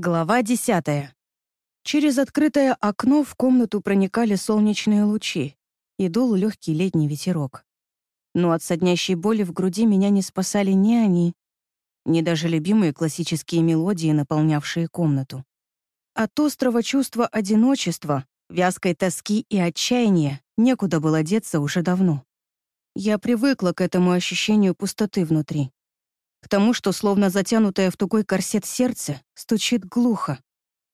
Глава десятая. Через открытое окно в комнату проникали солнечные лучи, и дул легкий летний ветерок. Но от соднящей боли в груди меня не спасали ни они, ни даже любимые классические мелодии, наполнявшие комнату. От острого чувства одиночества, вязкой тоски и отчаяния некуда было деться уже давно. Я привыкла к этому ощущению пустоты внутри к тому, что, словно затянутое в тугой корсет сердце, стучит глухо,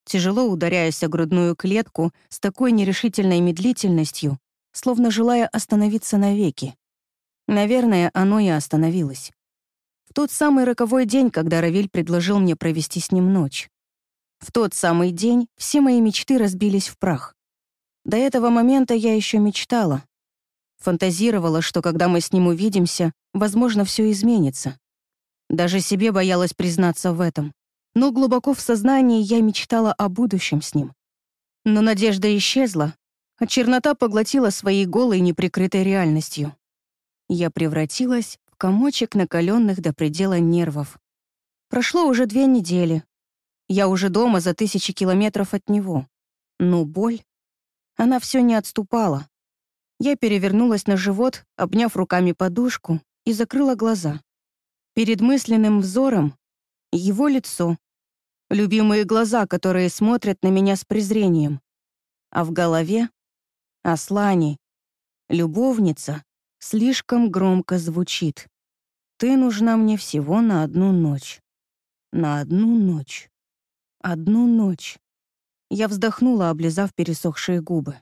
тяжело ударяясь о грудную клетку с такой нерешительной медлительностью, словно желая остановиться навеки. Наверное, оно и остановилось. В тот самый роковой день, когда Равиль предложил мне провести с ним ночь. В тот самый день все мои мечты разбились в прах. До этого момента я еще мечтала. Фантазировала, что когда мы с ним увидимся, возможно, все изменится. Даже себе боялась признаться в этом. Но глубоко в сознании я мечтала о будущем с ним. Но надежда исчезла, а чернота поглотила своей голой неприкрытой реальностью. Я превратилась в комочек накаленных до предела нервов. Прошло уже две недели. Я уже дома за тысячи километров от него. Но боль... Она все не отступала. Я перевернулась на живот, обняв руками подушку, и закрыла глаза. Перед мысленным взором его лицо, любимые глаза, которые смотрят на меня с презрением, а в голове — Аслани, любовница, слишком громко звучит. Ты нужна мне всего на одну ночь. На одну ночь. Одну ночь. Я вздохнула, облизав пересохшие губы.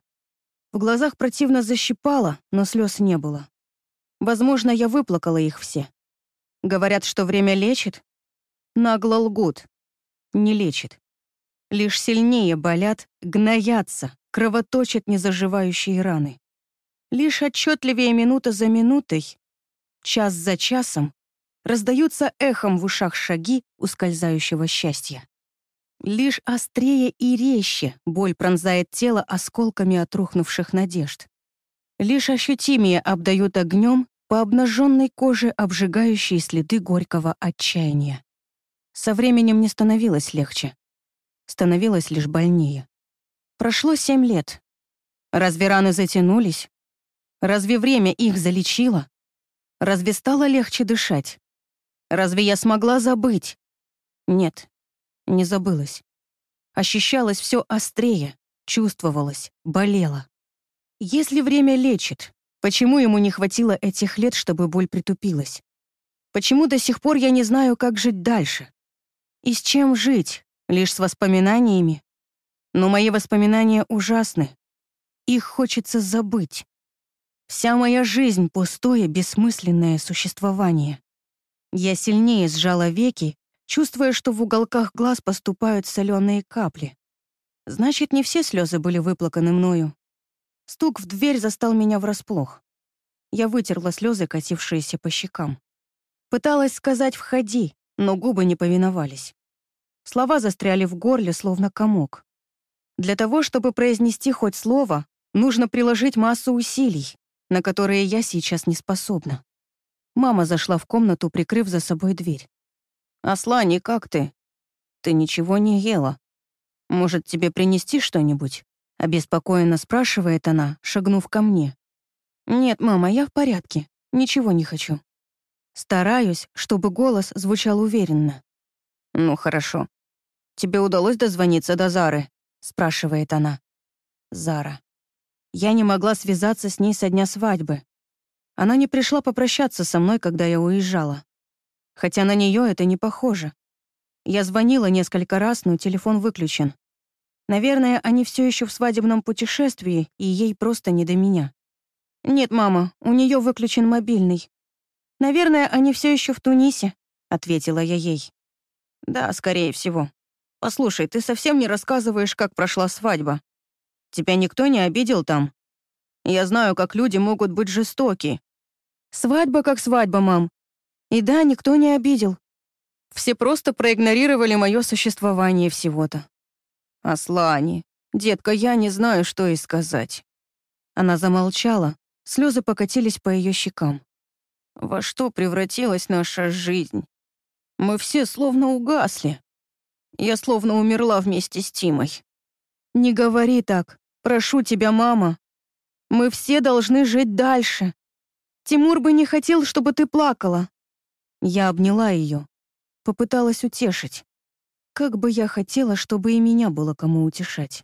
В глазах противно защипало, но слез не было. Возможно, я выплакала их все. Говорят, что время лечит? Нагло лгут. Не лечит. Лишь сильнее болят, гноятся, кровоточат незаживающие раны. Лишь отчетливее минута за минутой, час за часом, раздаются эхом в ушах шаги ускользающего счастья. Лишь острее и резче боль пронзает тело осколками отрухнувших надежд. Лишь ощутимее обдают огнем по обнаженной коже обжигающие следы горького отчаяния. Со временем не становилось легче. Становилось лишь больнее. Прошло семь лет. Разве раны затянулись? Разве время их залечило? Разве стало легче дышать? Разве я смогла забыть? Нет, не забылась. Ощущалось все острее, чувствовалось, болело. Если время лечит, Почему ему не хватило этих лет, чтобы боль притупилась? Почему до сих пор я не знаю, как жить дальше? И с чем жить? Лишь с воспоминаниями? Но мои воспоминания ужасны. Их хочется забыть. Вся моя жизнь — пустое, бессмысленное существование. Я сильнее сжала веки, чувствуя, что в уголках глаз поступают соленые капли. Значит, не все слезы были выплаканы мною. Стук в дверь застал меня врасплох. Я вытерла слезы, катившиеся по щекам. Пыталась сказать «входи», но губы не повиновались. Слова застряли в горле, словно комок. Для того, чтобы произнести хоть слово, нужно приложить массу усилий, на которые я сейчас не способна. Мама зашла в комнату, прикрыв за собой дверь. «Аслани, как ты?» «Ты ничего не ела. Может, тебе принести что-нибудь?» Обеспокоенно спрашивает она, шагнув ко мне. «Нет, мама, я в порядке. Ничего не хочу». Стараюсь, чтобы голос звучал уверенно. «Ну, хорошо. Тебе удалось дозвониться до Зары?» спрашивает она. Зара. Я не могла связаться с ней со дня свадьбы. Она не пришла попрощаться со мной, когда я уезжала. Хотя на нее это не похоже. Я звонила несколько раз, но телефон выключен. Наверное, они все еще в свадебном путешествии, и ей просто не до меня. Нет, мама, у нее выключен мобильный. Наверное, они все еще в Тунисе, ответила я ей. Да, скорее всего. Послушай, ты совсем не рассказываешь, как прошла свадьба. Тебя никто не обидел там? Я знаю, как люди могут быть жестоки. Свадьба как свадьба, мам. И да, никто не обидел. Все просто проигнорировали мое существование всего-то. «Аслани, детка, я не знаю, что и сказать». Она замолчала, слезы покатились по ее щекам. «Во что превратилась наша жизнь? Мы все словно угасли. Я словно умерла вместе с Тимой. Не говори так. Прошу тебя, мама. Мы все должны жить дальше. Тимур бы не хотел, чтобы ты плакала. Я обняла ее, попыталась утешить. Как бы я хотела, чтобы и меня было кому утешать.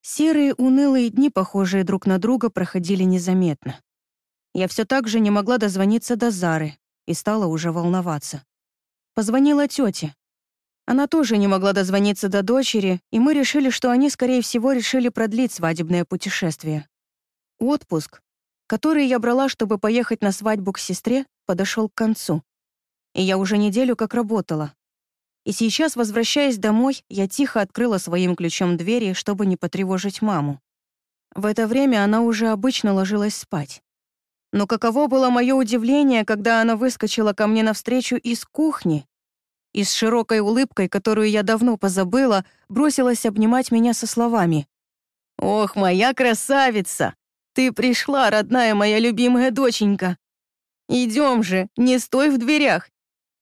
Серые унылые дни, похожие друг на друга, проходили незаметно. Я все так же не могла дозвониться до Зары и стала уже волноваться. Позвонила тете. Она тоже не могла дозвониться до дочери, и мы решили, что они, скорее всего, решили продлить свадебное путешествие. Отпуск, который я брала, чтобы поехать на свадьбу к сестре, подошел к концу. И я уже неделю как работала. И сейчас, возвращаясь домой, я тихо открыла своим ключом двери, чтобы не потревожить маму. В это время она уже обычно ложилась спать. Но каково было мое удивление, когда она выскочила ко мне навстречу из кухни и с широкой улыбкой, которую я давно позабыла, бросилась обнимать меня со словами. «Ох, моя красавица! Ты пришла, родная моя любимая доченька! Идем же, не стой в дверях,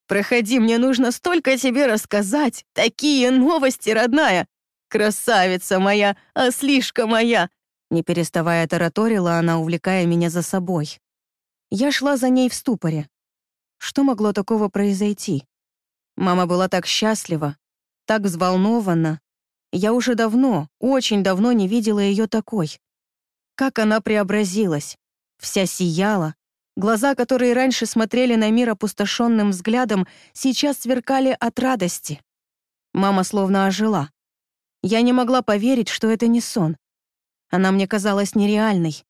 Проходи, мне нужно столько тебе рассказать. Такие новости, родная. Красавица моя, ослишка моя. Не переставая тараторила она, увлекая меня за собой. Я шла за ней в ступоре. Что могло такого произойти? Мама была так счастлива, так взволнована. Я уже давно, очень давно не видела ее такой. Как она преобразилась. Вся сияла, Глаза, которые раньше смотрели на мир опустошенным взглядом, сейчас сверкали от радости. Мама словно ожила. Я не могла поверить, что это не сон. Она мне казалась нереальной.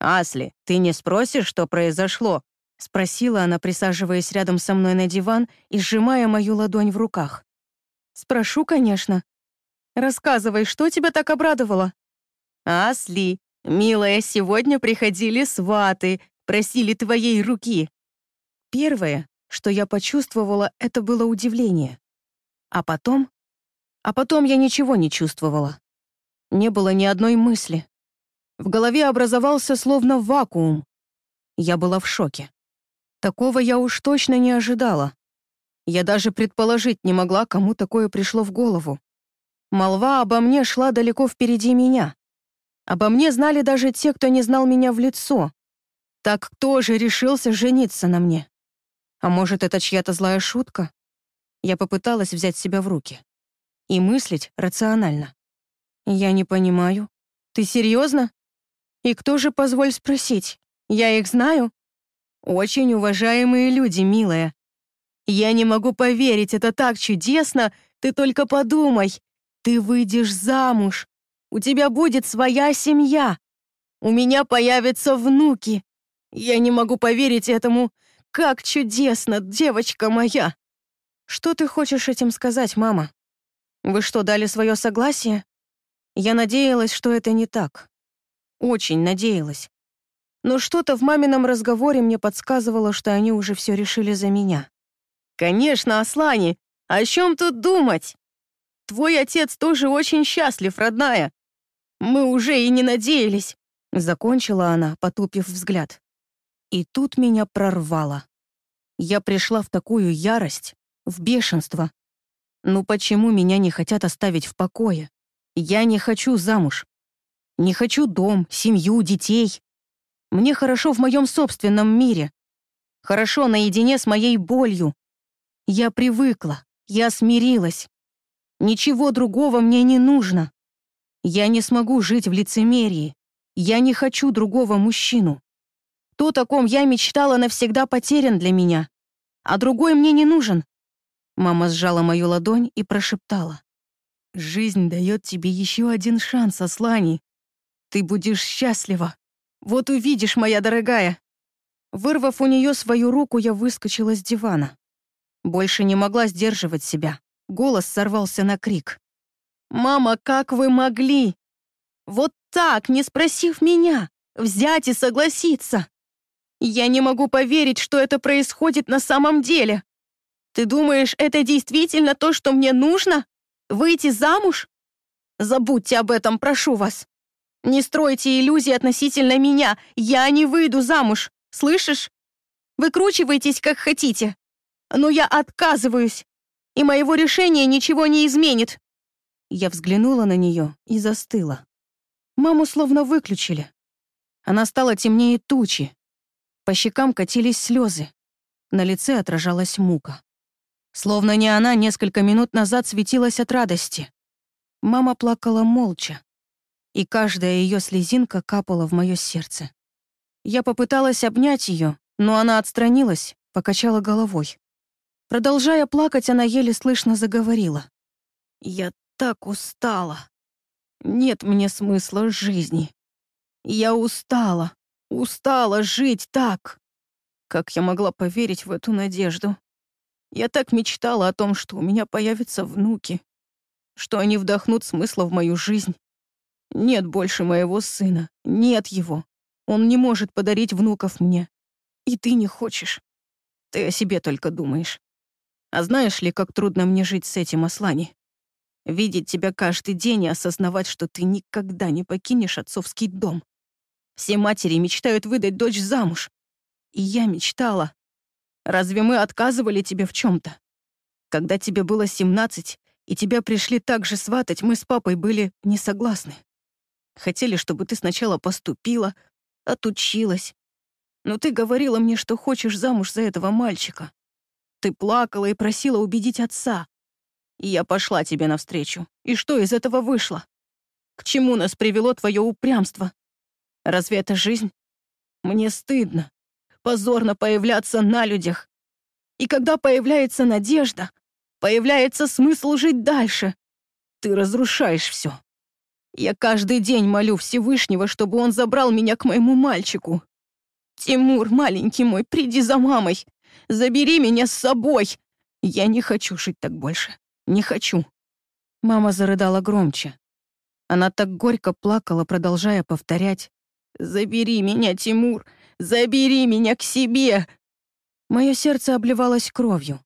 «Асли, ты не спросишь, что произошло?» — спросила она, присаживаясь рядом со мной на диван и сжимая мою ладонь в руках. «Спрошу, конечно. Рассказывай, что тебя так обрадовало?» «Асли, милая, сегодня приходили сваты, просили твоей руки». Первое, что я почувствовала, это было удивление. А потом... А потом я ничего не чувствовала. Не было ни одной мысли. В голове образовался словно вакуум. Я была в шоке. Такого я уж точно не ожидала. Я даже предположить не могла, кому такое пришло в голову. Молва обо мне шла далеко впереди меня. Обо мне знали даже те, кто не знал меня в лицо, так кто же решился жениться на мне? А может, это чья-то злая шутка? Я попыталась взять себя в руки. И мыслить рационально. Я не понимаю. Ты серьезно? И кто же, позволь спросить? Я их знаю? Очень уважаемые люди, милая. Я не могу поверить, это так чудесно. Ты только подумай. Ты выйдешь замуж. У тебя будет своя семья. У меня появятся внуки. Я не могу поверить этому. Как чудесно, девочка моя!» «Что ты хочешь этим сказать, мама? Вы что, дали свое согласие?» Я надеялась, что это не так. Очень надеялась. Но что-то в мамином разговоре мне подсказывало, что они уже все решили за меня. «Конечно, Аслани! О чем тут думать? Твой отец тоже очень счастлив, родная. Мы уже и не надеялись», — закончила она, потупив взгляд. И тут меня прорвало. Я пришла в такую ярость, в бешенство. Ну почему меня не хотят оставить в покое? Я не хочу замуж. Не хочу дом, семью, детей. Мне хорошо в моем собственном мире. Хорошо наедине с моей болью. Я привыкла, я смирилась. Ничего другого мне не нужно. Я не смогу жить в лицемерии. Я не хочу другого мужчину. Тот, о ком я мечтала, навсегда потерян для меня. А другой мне не нужен. Мама сжала мою ладонь и прошептала. «Жизнь дает тебе еще один шанс, Аслани. Ты будешь счастлива. Вот увидишь, моя дорогая». Вырвав у нее свою руку, я выскочила с дивана. Больше не могла сдерживать себя. Голос сорвался на крик. «Мама, как вы могли? Вот так, не спросив меня, взять и согласиться? Я не могу поверить, что это происходит на самом деле. Ты думаешь, это действительно то, что мне нужно? Выйти замуж? Забудьте об этом, прошу вас. Не стройте иллюзий относительно меня. Я не выйду замуж. Слышишь? Выкручивайтесь, как хотите. Но я отказываюсь. и моего решения ничего не изменит. Я взглянула на нее и застыла. Маму словно выключили. Она стала темнее тучи. По щекам катились слезы. На лице отражалась мука. Словно не она несколько минут назад светилась от радости. Мама плакала молча, и каждая ее слезинка капала в мое сердце. Я попыталась обнять ее, но она отстранилась, покачала головой. Продолжая плакать, она еле слышно заговорила. «Я так устала. Нет мне смысла жизни. Я устала, устала жить так. Как я могла поверить в эту надежду? Я так мечтала о том, что у меня появятся внуки, что они вдохнут смысла в мою жизнь. Нет больше моего сына, нет его. Он не может подарить внуков мне. И ты не хочешь. Ты о себе только думаешь. А знаешь ли, как трудно мне жить с этим, Аслани? Видеть тебя каждый день и осознавать, что ты никогда не покинешь отцовский дом. Все матери мечтают выдать дочь замуж. И я мечтала. Разве мы отказывали тебе в чем то Когда тебе было 17, и тебя пришли так же сватать, мы с папой были не согласны. Хотели, чтобы ты сначала поступила, отучилась. Но ты говорила мне, что хочешь замуж за этого мальчика. Ты плакала и просила убедить отца. И я пошла тебе навстречу. И что из этого вышло? К чему нас привело твое упрямство? Разве это жизнь? Мне стыдно. Позорно появляться на людях. И когда появляется надежда, появляется смысл жить дальше. Ты разрушаешь все. Я каждый день молю Всевышнего, чтобы он забрал меня к моему мальчику. Тимур, маленький мой, приди за мамой. Забери меня с собой. Я не хочу жить так больше. Не хочу». Мама зарыдала громче. Она так горько плакала, продолжая повторять. «Забери меня, Тимур! Забери меня к себе!» Мое сердце обливалось кровью.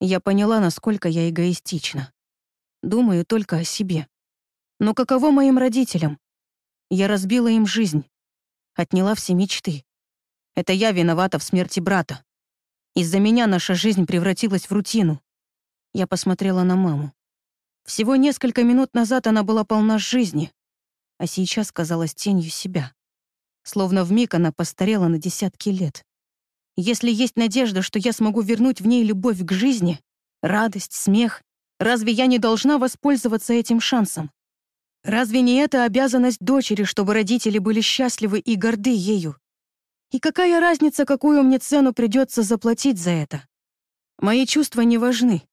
Я поняла, насколько я эгоистична. Думаю только о себе. Но каково моим родителям? Я разбила им жизнь. Отняла все мечты. Это я виновата в смерти брата. Из-за меня наша жизнь превратилась в рутину. Я посмотрела на маму. Всего несколько минут назад она была полна жизни, а сейчас казалась тенью себя. Словно вмиг она постарела на десятки лет. Если есть надежда, что я смогу вернуть в ней любовь к жизни, радость, смех, разве я не должна воспользоваться этим шансом? Разве не это обязанность дочери, чтобы родители были счастливы и горды ею? И какая разница, какую мне цену придется заплатить за это? Мои чувства не важны.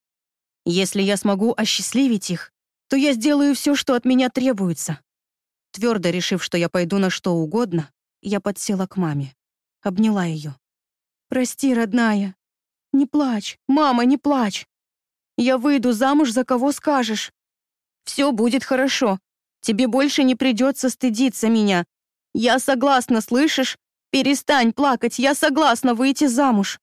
Если я смогу осчастливить их, то я сделаю все, что от меня требуется. Твердо решив, что я пойду на что угодно, я подсела к маме. Обняла ее. «Прости, родная. Не плачь, мама, не плачь. Я выйду замуж за кого скажешь. Все будет хорошо. Тебе больше не придется стыдиться меня. Я согласна, слышишь? Перестань плакать, я согласна выйти замуж.